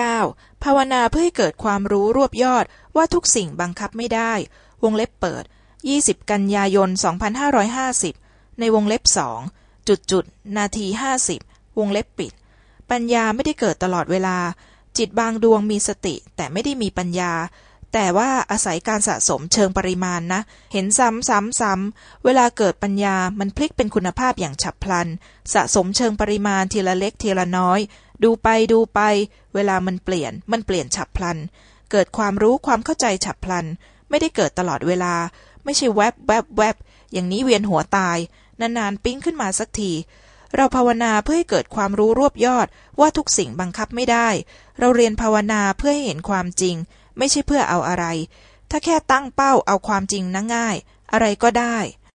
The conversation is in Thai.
9. ภาวนาเพื่อให้เกิดความรู้รวบยอดว่าทุกสิ่งบังคับไม่ได้ วงเล็บเปิด 20 กันยายน 2550 ในวงเล็บสองจุดจุดนาที 50 วงเล็บปิด ปัญญาไม่ได้เกิดตลอดเวลา จิตบางดวงมีสติแต่ไม่ได้มีปัญญา แต่ว่าอาศัยการสะสมเชิงปริมาณนะ เห็นซ้ำซ้ำซ้ำเวลาเกิดปัญญามันพลิกเป็นคุณภาพอย่างฉับพลัน สะสมเชิงปริมาณทีละเล็กทีละน้อย ดูไปดูไป เวลามันเปลี่ยน มันเปลี่ยนฉับพลัน เกิดความรู้ความเข้าใจฉับพลัน ไม่ได้เกิดตลอดเวลา ไม่ใช่แวบแวบแวบอย่างนี้เวียนหัวตาย นานๆ ปิ๊งขึ้นมาสักที เราภาวนาเพื่อให้เกิดความรู้รวบยอดว่าทุกสิ่งบังคับไม่ได้ เราเรียนภาวนาเพื่อให้เห็นความจริง ไม่ใช่เพื่อเอาอะไร ถ้าแค่ตั้งเป้าเอาความจริงนะง่าย อะไรก็ได้